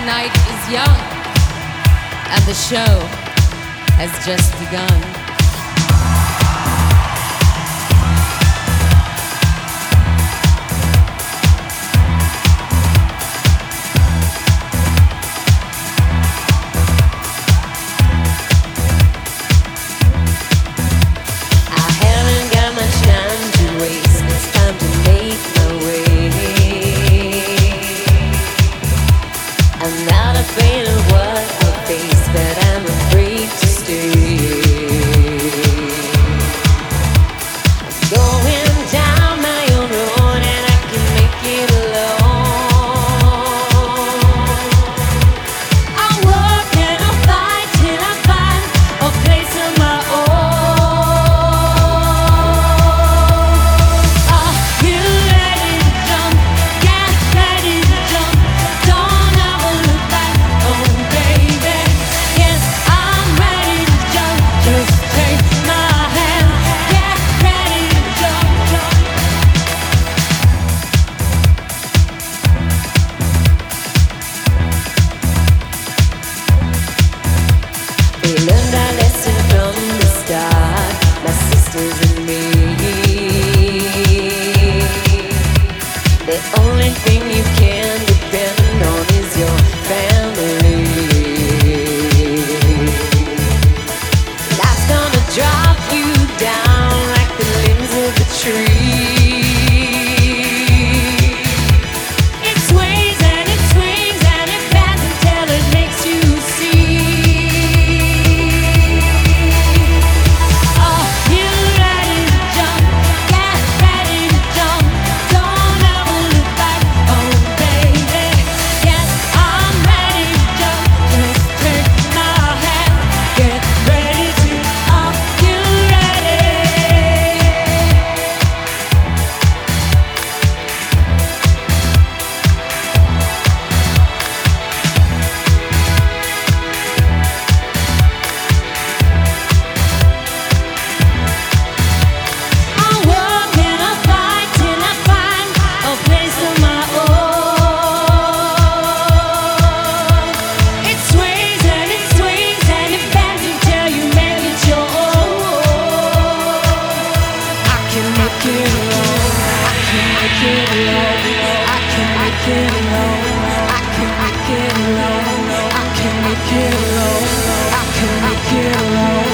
the night is young and the show has just begun. I can't make it alone.